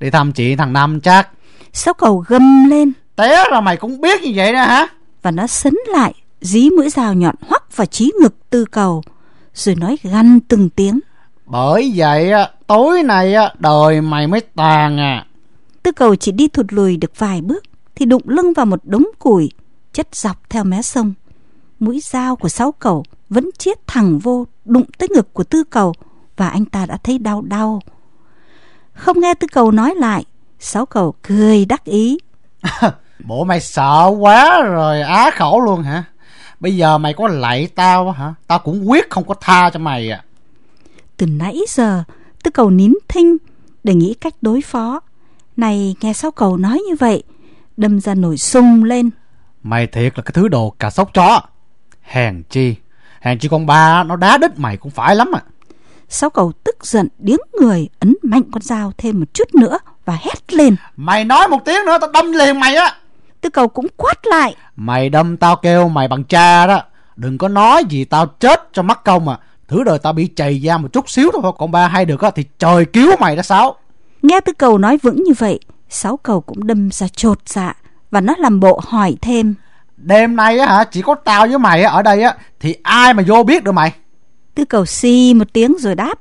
đi thăm chị thằng Năm chắc? Sáu cầu gầm lên. Té là mày cũng biết như vậy đó hả? Và nó sấn lại, dí mũi dao nhọn hoắc vào trí ngực tư cầu, rồi nói gằn từng tiếng. Bởi vậy á, tối nay á, đời mày mới tàn à. Tư cầu chỉ đi thụt lùi được vài bước, thì đụng lưng vào một đống củi, chất dọc theo mé sông. Mũi dao của sáu cầu vẫn chiết thẳng vô, đụng tới ngực của tư cầu, và anh ta đã thấy đau đau. Không nghe tư cầu nói lại, sáu cầu cười đắc ý. Bộ mày sợ quá rồi á khẩu luôn hả? Bây giờ mày có lạy tao hả? Tao cũng quyết không có tha cho mày à. Từ nãy giờ, tư cầu nín thinh để nghĩ cách đối phó. Này nghe sáu cầu nói như vậy, đâm ra nổi sung lên. Mày thiệt là cái thứ đồ cà sóc chó. Hèn chi, hèn chi con ba nó đá đít mày cũng phải lắm à. Sáu cầu tức giận điếng người ấn mạnh con dao thêm một chút nữa và hét lên. Mày nói một tiếng nữa tao đâm liền mày á. Tư cầu cũng quát lại. Mày đâm tao kêu mày bằng cha đó. Đừng có nói gì tao chết cho mắt công à. Thử đời tao bị chày da một chút xíu thôi. Còn ba hay được á thì trời cứu mày đó Sáu. Nghe tư cầu nói vững như vậy, sáu cầu cũng đâm ra chột dạ và nó làm bộ hỏi thêm. Đêm nay á hả, chỉ có tao với mày ở đây á thì ai mà vô biết được mày. Tư cầu xì một tiếng rồi đáp.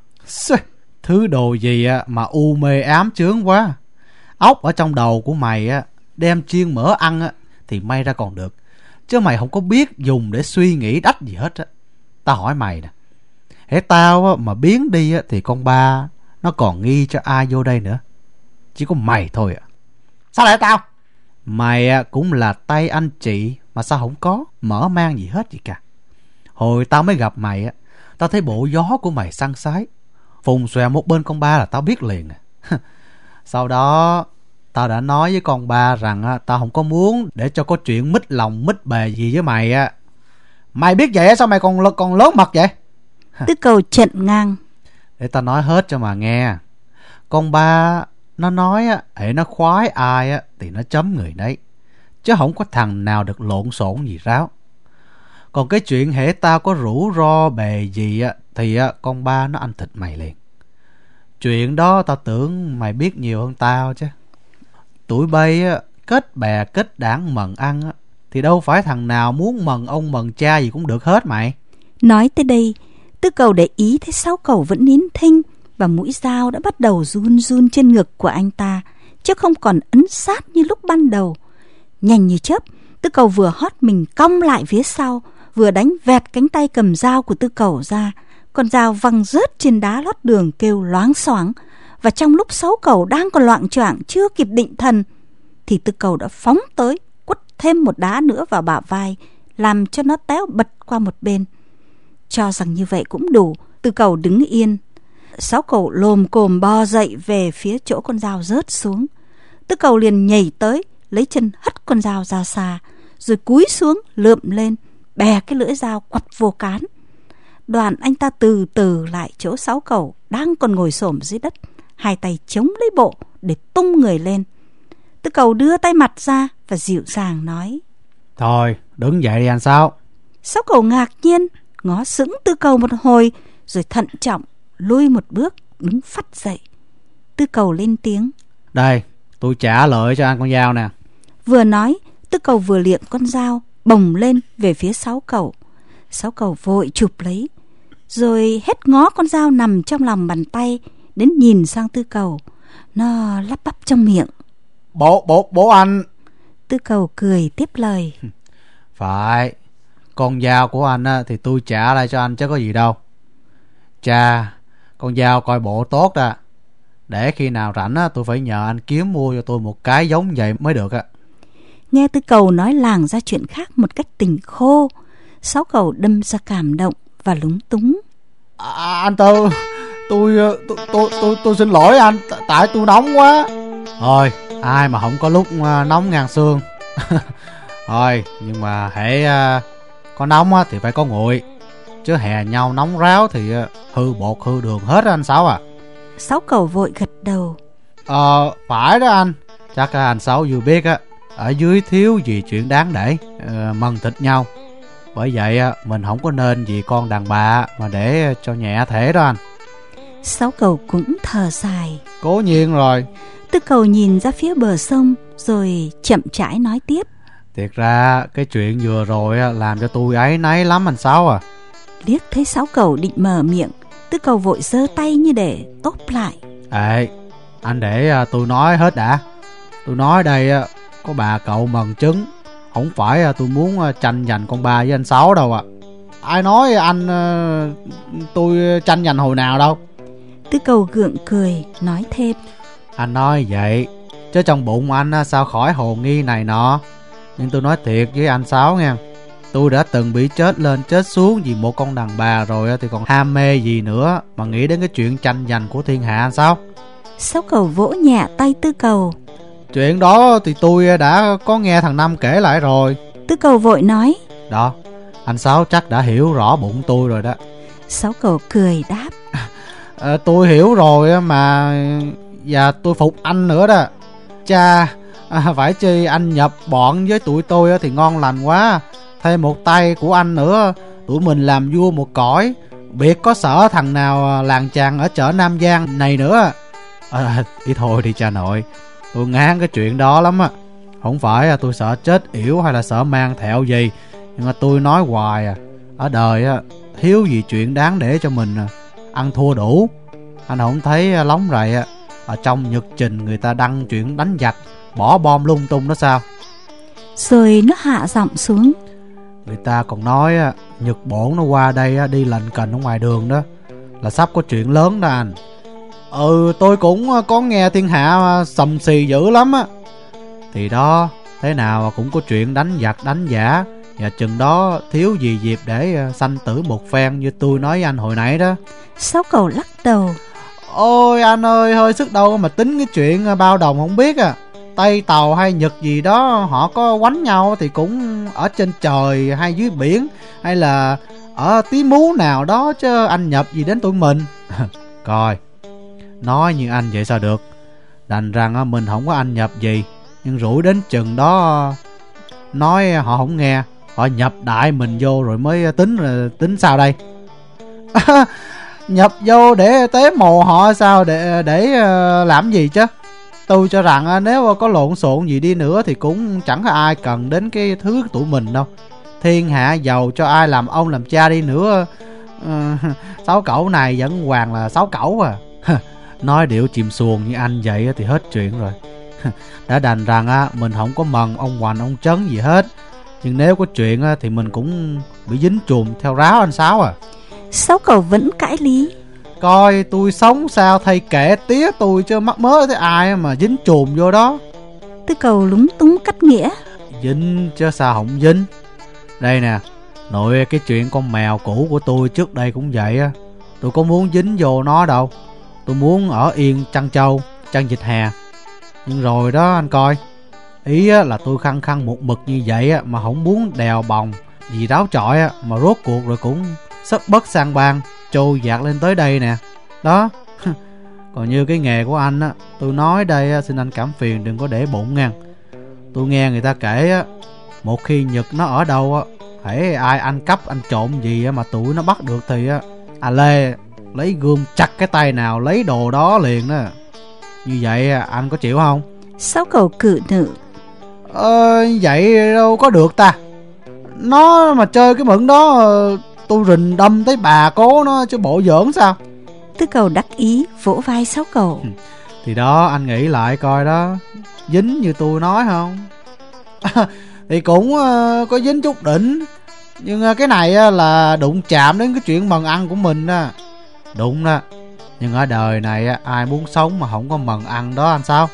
Thứ đồ gì á mà u mê ám chướng quá. Ốc ở trong đầu của mày á đem chiên mỡ ăn á thì may ra còn được. Chứ mày không có biết dùng để suy nghĩ đách gì hết á. Tao hỏi mày nè. Hễ tao á, mà biến đi á thì con ba nó còn nghi cho ai vô đây nữa. Chỉ có mày thôi à. Sao lại tao? Mày á, cũng là tay anh chị mà sao không có mở mang gì hết vậy cả. Hồi tao mới gặp mày á, tao thấy bộ gió của mày săn sái. Phùng xòe một bên con ba là tao biết liền à. Sau đó tao đã nói với con ba rằng á, tao không có muốn để cho có chuyện mít lòng mít bề gì với mày á. Mày biết vậy sao mày còn còn lớn mật vậy? Tư cầu trận ngang. Để tao nói hết cho mà nghe. Con ba nó nói á, hệ nó khoái ai á thì nó chấm người đấy. Chứ không có thằng nào được lộn xộn gì ráo. Còn cái chuyện hệ tao có rủ ro bề gì á thì á, con ba nó ăn thịt mày liền. Chuyện đó tao tưởng mày biết nhiều hơn tao chứ. Tụi bay á, kết bè kết đảng mần ăn á, thì đâu phải thằng nào muốn mần ông mần cha gì cũng được hết mày. Nói tới đây, tư cầu để ý thấy sáu cầu vẫn nín thinh và mũi dao đã bắt đầu run run trên ngực của anh ta, chứ không còn ấn sát như lúc ban đầu. Nhanh như chớp, Tư cầu vừa hót mình cong lại phía sau, vừa đánh vẹt cánh tay cầm dao của tư cầu ra. Con dao văng rớt trên đá lót đường kêu loáng xoáng. Và trong lúc sáu cầu đang còn loạn choạng chưa kịp định thần, thì tư cầu đã phóng tới, quất thêm một đá nữa vào bả vai, làm cho nó téo bật qua một bên. Cho rằng như vậy cũng đủ, tư cầu đứng yên. Sáu cầu lồm cồm bo dậy về phía chỗ con dao rớt xuống. Tư cầu liền nhảy tới, lấy chân hất con dao ra xa, rồi cúi xuống lượm lên, bè cái lưỡi dao quặt vô cán. Đoàn anh ta từ từ lại chỗ sáu cầu đang còn ngồi xổm dưới đất, hai tay chống lấy bộ để tung người lên. Tư cầu đưa tay mặt ra và dịu dàng nói. Thôi, đứng dậy đi anh Sáu. Sáu cầu ngạc nhiên, ngó sững tư cầu một hồi, rồi thận trọng, lui một bước, đứng phát dậy. Tư cầu lên tiếng. Đây, tôi trả lợi cho anh con dao nè. Vừa nói, tư cầu vừa liệng con dao, bồng lên về phía sáu cầu. Sáu cầu vội chụp lấy, rồi hết ngó con dao nằm trong lòng bàn tay, đến nhìn sang tư cầu. Nó lắp bắp trong miệng. Bố, bố, bố anh. Tư cầu cười tiếp lời. Phải, con dao của anh á, thì tôi trả lại cho anh chứ có gì đâu. Cha, con dao coi bộ tốt à. Để khi nào rảnh á, tôi phải nhờ anh kiếm mua cho tôi một cái giống vậy mới được á. Nghe tư cầu nói làng ra chuyện khác một cách tình khô. Sáu cầu đâm ra cảm động và lúng túng. À, anh Tư, tôi, tôi, tôi, tôi, tôi xin lỗi anh, tại tôi nóng quá. Thôi, ai mà không có lúc à, nóng ngang xương. Thôi, nhưng mà hãy à, có nóng thì phải có nguội. Chứ hè nhau nóng ráo thì hư bột hư đường hết anh Sáu à. Sáu cầu vội gật đầu. Ờ, phải đó anh. Chắc anh Sáu vừa biết á, ở dưới thiếu gì chuyện đáng để uh, mần thịt nhau. Bởi vậy á, mình không có nên vì con đàn bà mà để cho nhẹ thể đó anh. Sáu cầu cũng thở dài. Cố nhiên rồi. Tư cầu nhìn ra phía bờ sông rồi chậm rãi nói tiếp. Thiệt ra cái chuyện vừa rồi làm cho tôi ấy nấy lắm anh Sáu à. Liếc thấy sáu cầu định mở miệng, tư cầu vội giơ tay như để tốt lại. Ê, anh để à, tôi nói hết đã. Tôi nói đây có bà cậu mần trứng. Không phải à, tôi muốn à, tranh giành con ba với anh Sáu đâu ạ. À. Ai nói anh tôi tranh giành hồi nào đâu. Tư cầu gượng cười, nói thêm. Anh nói vậy, chứ trong bụng anh á, sao khỏi hồ nghi này nọ. Nhưng tôi nói thiệt với anh Sáu nha. Tôi đã từng bị chết lên chết xuống vì một con đàn bà rồi thì còn ham mê gì nữa mà nghĩ đến cái chuyện tranh giành của thiên hạ anh sao? Sáu cầu vỗ nhẹ tay tư cầu. Chuyện đó thì tôi đã có nghe thằng Năm kể lại rồi. Tư cầu vội nói. Đó, anh Sáu chắc đã hiểu rõ bụng tôi rồi đó. Sáu cầu cười đáp. À, tôi hiểu rồi mà và tôi phục anh nữa đó. Cha, à, phải chi anh nhập bọn với tụi tôi thì ngon lành quá. Thêm một tay của anh nữa tụi mình làm vua một cõi. Biệt có sợ thằng nào à, làng chàng ở chợ nam giang này nữa. Ờ, à, đi thôi đi cha nội tôi ngán cái chuyện đó lắm á. Không phải tôi sợ chết yểu hay là sợ mang thẹo gì nhưng mà tôi nói hoài à ở đời á thiếu gì chuyện đáng để cho mình à, ăn thua đủ. Anh không thấy lóng rầy á ở trong nhật trình người ta đăng chuyện đánh giặc bỏ bom lung tung đó sao? Rồi nó hạ giọng xuống. Người ta còn nói Nhật Bổn nó qua đây đi lệnh cành ở ngoài đường đó. Là sắp có chuyện lớn đó anh. Ừ tôi cũng có nghe thiên hạ sầm xì dữ lắm á. Thì đó Thế nào cũng có chuyện đánh giặc đánh giả Và chừng đó thiếu gì dịp để sanh tử một phen như tôi nói với anh hồi nãy đó. Sáu cầu lắc đầu. Ôi anh ơi hơi sức đâu mà tính cái chuyện bao đồng không biết à. Tây Tàu hay Nhật gì đó họ có quánh nhau thì cũng ở trên trời hay dưới biển hay là ở tí mú nào đó chứ anh nhập gì đến tụi mình. Coi nói như anh vậy sao được? Đành rằng mình không có anh nhập gì nhưng rủi đến chừng đó nói họ không nghe họ nhập đại mình vô rồi mới ờ, tính là tính sao đây? Nhập vô để tế mồ họ sao? Để để ờ, làm gì chứ? Tôi cho rằng nếu có lộn xộn gì đi nữa thì cũng chẳng có ai cần đến cái thứ tụi mình đâu. Thiên hạ giàu cho ai làm ông làm cha đi nữa. Sáu cẩu này vẫn hoàng là sáu cẩu à. Nói điệu chìm xuồng như anh vậy thì hết chuyện rồi. Đã đành rằng á, mình không có mần ông hoành, ông trấn gì hết. Nhưng nếu có chuyện á, thì mình cũng bị dính chùm theo ráo anh Sáu à. Sáu cầu vẫn cãi lý. Coi tôi sống sao thầy kể tía tôi chứ mắc mớ tới ai mà dính chùm vô đó. Tư cầu lúng túng cắt nghĩa. Dính chứ sao không dính. Đây nè Nội cái chuyện con mèo cũ của tôi trước đây cũng vậy á. Tôi có muốn dính vô nó đâu. Tôi muốn ở yên chăn trâu Chăn dịch hè. Nhưng rồi đó anh coi Ý là tôi khăng khăng một mực như vậy Mà không muốn đèo bồng Vì đáo trọi mà rốt cuộc rồi cũng sắp bất sang bang, Trôi dạt lên tới đây nè Đó, Còn như cái nghề của anh á, Tôi nói đây xin anh cảm phiền đừng có để bụng ngang. Tôi nghe người ta kể á, Một khi Nhật nó ở đâu á Hãy ai ăn cắp anh trộm gì mà tụi nó bắt được thì á À Lê, lấy gươm chặt cái tay nào, lấy đồ đó liền đó Như vậy anh có chịu không? Sáu cầu cự nữ Ờ vậy đâu có được ta. Nó mà chơi cái mượn đó ờ, Tôi rình đâm tới bà cố nó chứ bộ giỡn sao? Tư cầu đắc ý vỗ vai sáu cầu Thì đó anh nghĩ lại coi đó. Dính như tôi nói không? Thì cũng ờ, có dính chút đỉnh. Nhưng ờ, cái này á, là đụng chạm đến cái chuyện mần ăn của mình á. Đúng đó. Nhưng ở đời này á, ai muốn sống mà không có mần ăn đó anh sao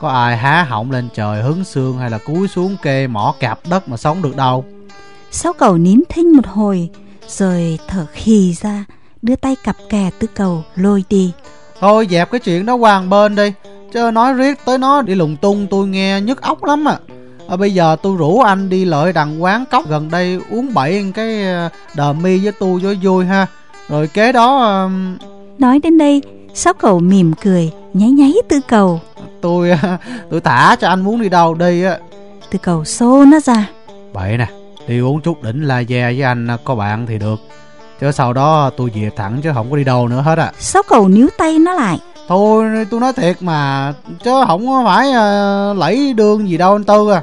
Có ai há họng lên trời hứng xương Hay là cúi xuống kê mỏ cạp đất mà sống được đâu? Sáu cầu nín thinh một hồi Rồi thở khì ra Đưa tay cặp kè tư cầu lôi đi. Thôi dẹp cái chuyện đó qua bên đi Chứ nói riết tới nó đi lùng tung tôi nghe nhức óc lắm à. À, Bây giờ tôi rủ anh đi lợi đằng quán cốc gần đây uống bậy cái ờ, đờ mi với tôi cho vui ha. Rồi kế đó ờ, Nói đến đây Sáu cầu mỉm cười Nháy nháy tư cầu tôi tôi thả cho anh muốn đi đâu đi á. Tư cầu xô nó ra. Bậy nè Đi uống chút đỉnh la ve với anh có bạn thì được. Chứ sau đó tôi về thẳng chứ không có đi đâu nữa hết à. Sáu cầu níu tay nó lại. Thôi tôi nói thiệt mà Chứ không có phải uh, lẫy đương gì đâu anh Tư à.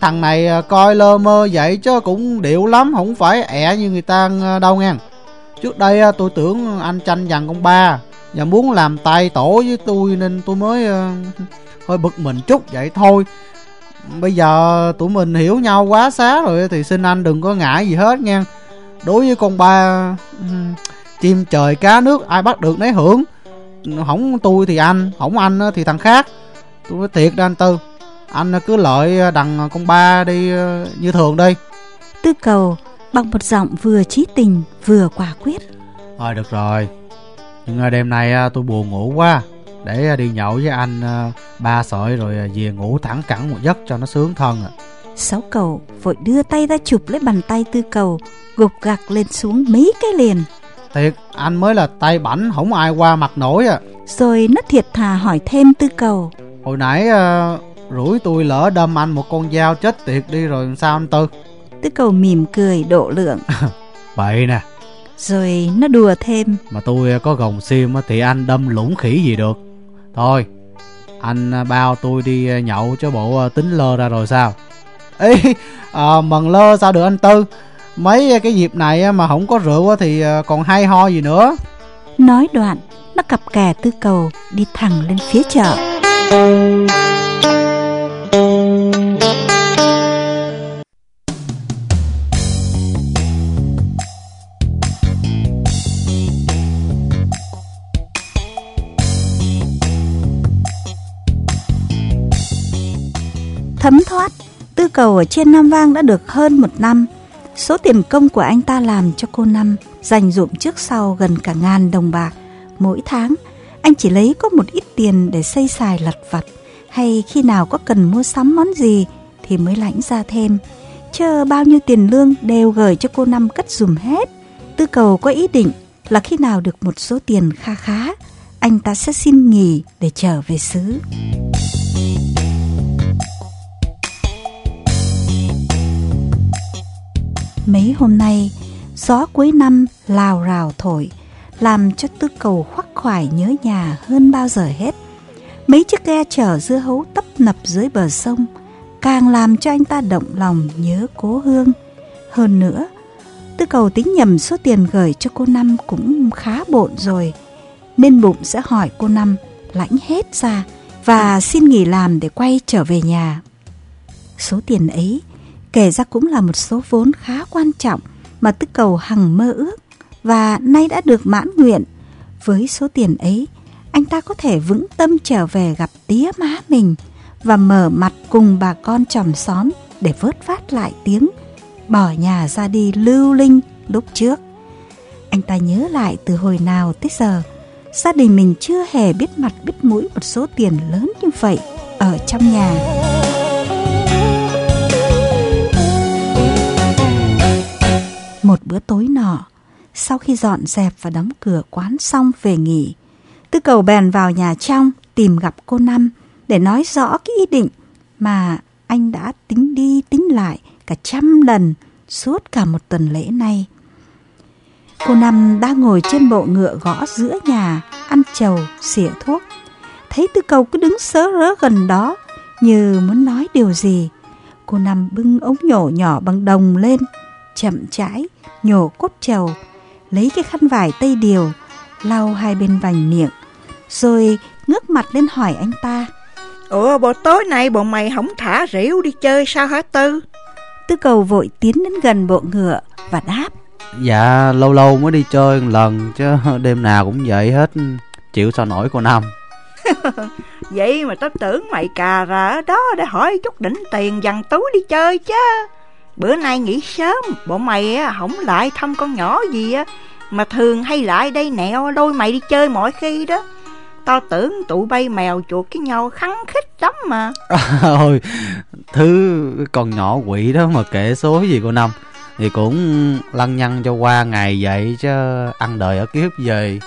Thằng này coi lơ mơ vậy chứ cũng điệu lắm Không phải ẹ như người ta đâu nha Trước đây tôi tưởng anh tranh giành con ba Và muốn làm tay tổ với tôi Nên tôi mới uh, hơi bực mình chút vậy thôi. Bây giờ tụi mình hiểu nhau quá xá rồi Thì xin anh đừng có ngại gì hết nha. Đối với con ba Chim trời cá nước ai bắt được nấy hưởng. Không tôi thì anh không anh thì thằng khác. Tôi nói thiệt đó anh tư anh cứ lợi đằng con ba đi ờ, như thường đi Tư cầu bằng một giọng vừa trí tình vừa quả quyết. Thôi được rồi nhưng ờ, đêm nay ờ, tôi buồn ngủ quá. Để đi nhậu với anh ba sợi rồi về ngủ thẳng cẳng một giấc cho nó sướng thân à Sáu cầu vội đưa tay ra chụp lấy bàn tay tư cầu Gục gặc lên xuống mấy cái liền. Thiệt anh mới là tay bảnh không ai qua mặt nổi à Rồi nó thiệt thà hỏi thêm tư cầu. Hồi nãy uh, rủi tôi lỡ đâm anh một con dao chết tiệt đi rồi sao anh tư? Tư cầu mỉm cười độ lượng. Bậy nè Rồi nó đùa thêm. Mà tôi có gồng xiêm á, thì anh đâm lũng khỉ gì được. Thôi anh à, bao tôi đi à, nhậu cho bộ tính lơ ra rồi sao? Ê, à, mần lơ sao được anh tư? Mấy cái dịp này mà không có rượu thì còn hay ho gì nữa? Nói đoạn Nó cặp kè tư cầu Đi thẳng lên phía chợ Thấm thoát Tư cầu ở trên Nam Vang đã được hơn một năm Số tiền công của anh ta làm cho cô Năm dành dụm trước sau gần cả ngàn đồng bạc. Mỗi tháng, anh chỉ lấy có một ít tiền để xây xài lặt vặt hay khi nào có cần mua sắm món gì thì mới lãnh ra thêm. Chờ bao nhiêu tiền lương đều gửi cho cô Năm cất dùm hết. Tư cầu có ý định là khi nào được một số tiền kha khá, anh ta sẽ xin nghỉ để trở về xứ. Mấy hôm nay, gió cuối năm lào rào thổi, làm cho tư cầu khoác khoải nhớ nhà hơn bao giờ hết. Mấy chiếc ghe chở dưa hấu tấp nập dưới bờ sông, càng làm cho anh ta động lòng nhớ cố hương. Hơn nữa, tư cầu tính nhầm số tiền gửi cho cô Năm cũng khá bộn rồi, nên bụng sẽ hỏi cô Năm lãnh hết ra và xin nghỉ làm để quay trở về nhà. Số tiền ấy Kể ra cũng là một số vốn khá quan trọng mà tức Cầu hằng mơ ước và nay đã được mãn nguyện. Với số tiền ấy, anh ta có thể vững tâm trở về gặp tía má mình và mở mặt cùng bà con chòm xóm để vớt vát lại tiếng bỏ nhà ra đi lưu linh lúc trước. Anh ta nhớ lại từ hồi nào tới giờ, gia đình mình chưa hề biết mặt biết mũi một số tiền lớn như vậy ở trong nhà. Một bữa tối nọ, sau khi dọn dẹp và đóng cửa quán xong về nghỉ, Tư cầu bèn vào nhà trong tìm gặp cô Năm để nói rõ cái ý định mà anh đã tính đi tính lại cả trăm lần suốt cả một tuần lễ nay. Cô Năm đang ngồi trên bộ ngựa gõ giữa nhà, ăn trầu, xỉa thuốc. Thấy tư cầu cứ đứng sớ rớ gần đó, như muốn nói điều gì. Cô Năm bưng ống nhổ nhỏ bằng đồng lên, chậm rãi, nhổ cốt trầu, lấy cái khăn vải tây điều, lau hai bên vành miệng, rồi ngước mặt lên hỏi anh ta. Ủa bộ tối nay bọn mày không thả rỉu đi chơi sao hả Tư? Tư cầu vội tiến đến gần bộ ngựa và đáp. Dạ lâu lâu mới đi chơi một lần chứ đêm nào cũng vậy hết Chịu sao nổi cô Năm Vậy mà tao tưởng mày cà ra ở đó để hỏi chút đỉnh tiền dằn túi đi chơi chứ Bữa nay nghỉ sớm Bọn mày không lại thăm con nhỏ gì á. Mà thường hay lại đây nẹo lôi mày đi chơi mọi khi đó. Tao tưởng tụi bay mèo chuột cái nhau khắn khích lắm mà. Ôi Thứ con nhỏ quỷ đó mà kể số gì cô Năm? Thì cũng lăng nhăng cho qua ngày vậy chứ Ăn đời ở kiếp gì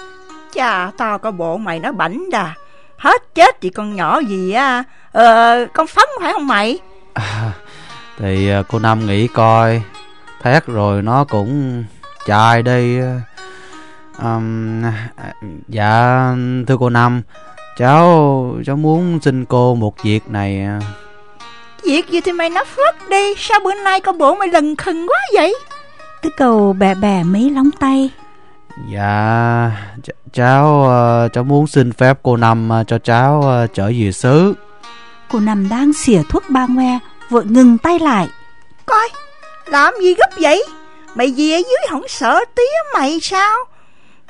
Chà tao có bộ mày nó bảnh đà. Hết chết thì con nhỏ gì á. Ờ con phấn phải không mày? À, Thì à, cô Năm nghĩ coi. Thét rồi nó cũng chạy đi. Um, Dạ thưa cô Năm Cháu cháu muốn xin cô một việc này Việc gì thì mày nói phớt đi. Sao bữa nay con bộ mày lần khừng quá vậy? Tư cầu bẻ bẻ mấy lóng tay. Dạ ch cháu uh, cháu muốn xin phép cô Năm uh, cho cháu uh, trở về xứ. Cô Năm đang xỉa thuốc ba ngoe Vội ngừng tay lại. Coi làm gì gấp vậy? Mày về dưới không sợ tía mày sao?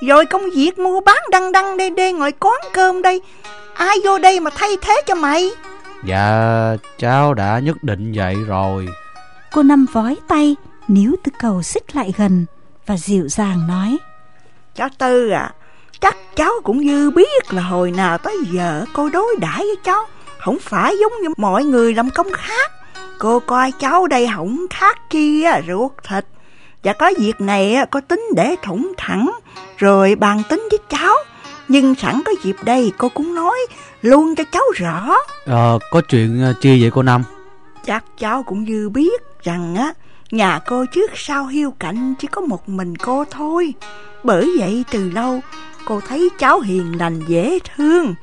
Rồi công việc mua bán đăng đăng đê đê ngồi quán cơm đây Ai vô đây mà thay thế cho mày? Dạ cháu đã nhất định vậy rồi. Cô Năm vói tay Níu tư cầu xích lại gần Và dịu dàng nói. Cháu Tư à Chắc cháu cũng như biết là hồi nào tới giờ cô đối đãi với cháu. Không phải giống như mọi người làm công khác Cô coi cháu đây không khác chi ruột thịt. Và có việc này có tính để thủng thẳng Rồi bàn tính với cháu. Nhưng sẵn có dịp đây cô cũng nói luôn cho cháu rõ. Ờ có chuyện chi vậy cô Năm? Chắc cháu cũng như biết rằng á Nhà cô trước sau hiu cạnh chỉ có một mình cô thôi. Bởi vậy từ lâu cô thấy cháu hiền lành dễ thương.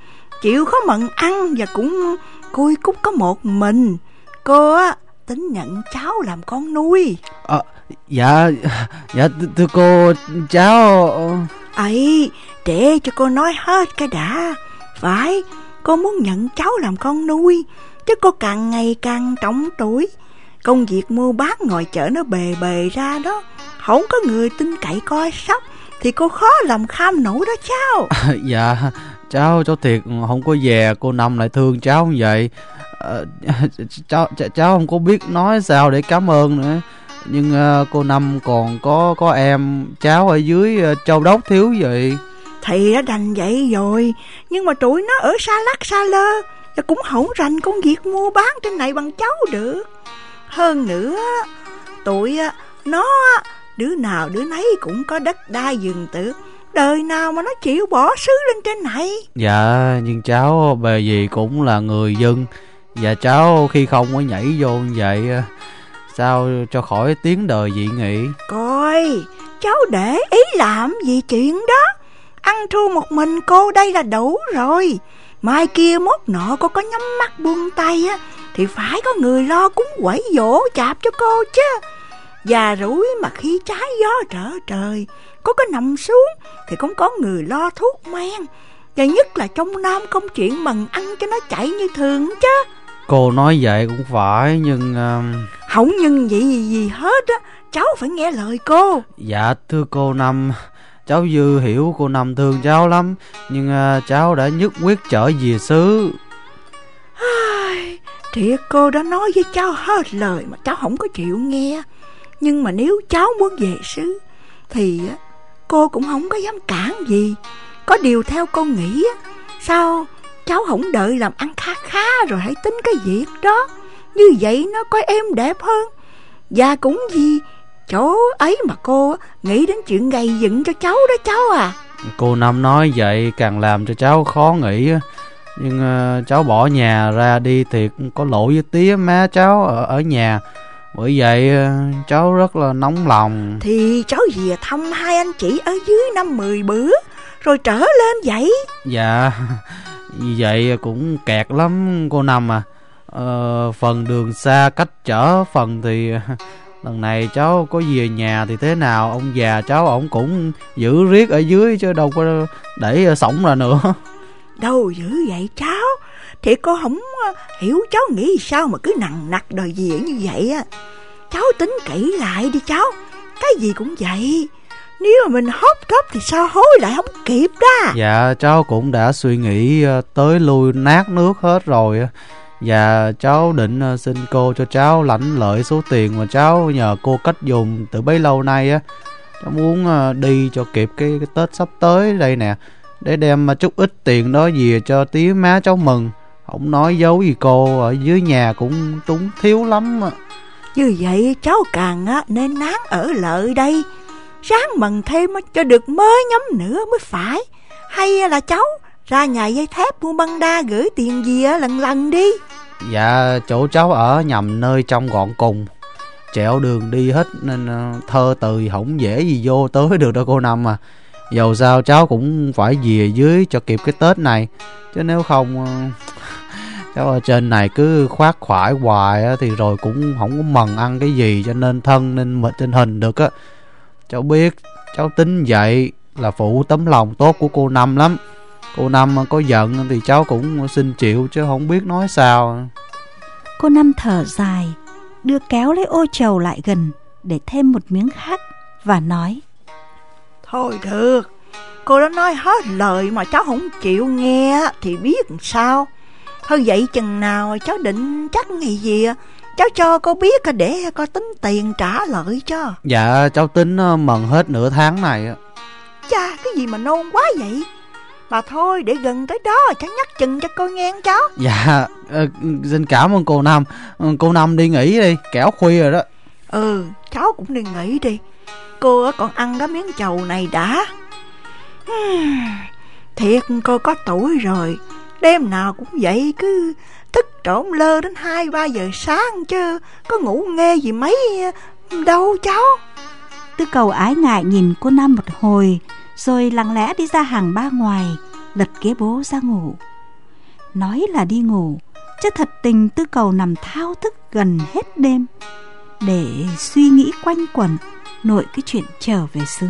Chịu khó mận ăn và cũng côi cúc có một mình Cô á tính nhận cháu làm con nuôi. À, Dạ dạ thưa cô cháu ấy để cho cô nói hết cái đã. Phải cô muốn nhận cháu làm con nuôi Chứ cô càng ngày càng trọng tuổi. Công việc mua bán ngoài chợ nó bề bề ra đó. Không có người tin cậy coi sóc Thì cô khó làm kham nổi đó cháu. À, Dạ cháu cháu thiệt không có về cô Năm lại thương cháu như vậy. À, cháu, cháu không có biết nói sao để cảm ơn nữa. Nhưng uh, cô năm còn có có em cháu ở dưới uh, châu đốc thiếu vậy. Thì đã đành vậy rồi. Nhưng mà tụi nó ở xa lắc xa lơ và cũng không rành công việc mua bán trên này bằng cháu được. Hơn nữa tụi nó đứa nào đứa nấy cũng có đất đai vườn tược đời nào mà nó chịu bỏ xứ lên trên này? Dạ nhưng cháu bề gì cũng là người dân. Và cháu khi không có nhảy vô như vậy sao cho khỏi tiếng đời dị nghị? Coi cháu để ý làm gì chuyện đó? Ăn thua một mình cô đây là đủ rồi. Mai kia mốt nọ cô có nhắm mắt buông tay á thì phải có người lo cúng quẩy dỗ chạp cho cô chứ Già rủi mà khi trái gió trở trời Có có nằm xuống Thì cũng có người lo thuốc men. Và nhất là trong nam công chuyện mần ăn cho nó chạy như thường chứ. Cô nói vậy cũng phải nhưng... Uh... Không nhưng vậy gì, gì hết á Cháu phải nghe lời cô. Dạ thưa cô Năm Cháu Dư hiểu cô Năm thương cháu lắm Nhưng à, cháu đã nhất quyết trở về xứ. Thiệt cô đã nói với cháu hết lời Mà cháu không có chịu nghe nhưng mà nếu cháu muốn về xứ Thì cô cũng không có dám cản gì. Có điều theo cô nghĩ á, Sao cháu không đợi làm ăn khá khá Rồi hãy tính cái việc đó? Như vậy nó có êm đẹp hơn. Và cũng gì Chỗ ấy mà cô nghĩ đến chuyện gầy dựng cho cháu đó cháu à. Cô Năm nói vậy càng làm cho cháu khó nghĩ. Nhưng ờ, cháu bỏ nhà ra đi thiệt có lỗi với tía má cháu ở, ở nhà. Bởi vậy à, cháu rất là nóng lòng. Thì cháu về thăm hai anh chị ở dưới năm mười bữa Rồi trở lên vậy. Dạ Như vậy cũng kẹt lắm cô Năm à. Ờ, Phần đường xa cách chở Phần thì lần này cháu có về nhà thì thế nào Ông già cháu ổng cũng giữ riết ở dưới Chứ đâu có đẩy sống ra nữa. Đâu dữ vậy cháu thì cô không ờ, hiểu cháu nghĩ sao mà cứ nặng nặc đòi về như vậy á. Cháu tính kỹ lại đi cháu. Cái gì cũng vậy. Nếu mà mình hốt gấp thì sao hối lại không kịp đó. Dạ cháu cũng đã suy nghĩ ờ, tới lui nát nước hết rồi. Và cháu định ờ, xin cô cho cháu lãnh lợi số tiền mà cháu nhờ cô cách dùng từ bấy lâu nay á. Cháu muốn đi cho kịp cái, cái Tết sắp tới đây nè Để đem chút ít tiền đó về cho tía má cháu mừng. Không nói dấu gì cô ở dưới nhà cũng túng thiếu lắm á. Như vậy cháu càng á, nên nán ở lợi đây. Ráng mần thêm cho được mới nhắm nữa mới phải. Hay là cháu ra nhà dây thép mua băng đa gửi tiền gì á lần lần đi. Dạ chỗ cháu ở nhầm nơi trong gọn cùng. Trẹo đường đi hết nên ờ, thơ từ không dễ gì vô tới được đâu cô Năm à. Dầu sao cháu cũng phải về dưới cho kịp cái Tết này. Chứ nếu không ờ, ở trên này cứ khoát khoải hoài á, thì rồi cũng không có mần ăn cái gì cho nên thân nên mệt trên hình được á. Cháu biết cháu tính vậy là phụ tấm lòng tốt của cô Năm lắm. Cô Năm có giận thì cháu cũng xin chịu chứ không biết nói sao. Cô Năm thở dài, đưa kéo lấy ô trầu lại gần để thêm một miếng khác và nói. Thôi được Cô đã nói hết lời mà cháu không chịu nghe Thì biết làm sao Thôi vậy chừng nào cháu định chắc ngày gì á, Cháu cho cô biết để có tính tiền trả lợi cho. Dạ cháu tính ờ, mần hết nửa tháng này á. Cha cái gì mà nôn quá vậy? Mà thôi để gần tới đó cháu nhắc chừng cho cô nghe cháu. Dạ ờ, xin cảm ơn cô Năm. Ờ, Cô Năm đi nghỉ đi kẻo khuya rồi đó. Ừ cháu cũng đi nghỉ đi. Cô còn ăn cái miếng chầu này đã. Thiệt cô có tuổi rồi Đêm nào cũng vậy cứ thức trộm lơ đến 2-3 giờ sáng chứ, Có ngủ nghe gì mấy, đâu cháu. Tư cầu ái ngại nhìn cô Năm một hồi, Rồi lặng lẽ đi ra hàng ba ngoài, Lật ghế bố ra ngủ. Nói là đi ngủ, Chứ thật tình tư cầu nằm thao thức gần hết đêm. Để suy nghĩ quanh quẩn, Nội cái chuyện trở về xứ.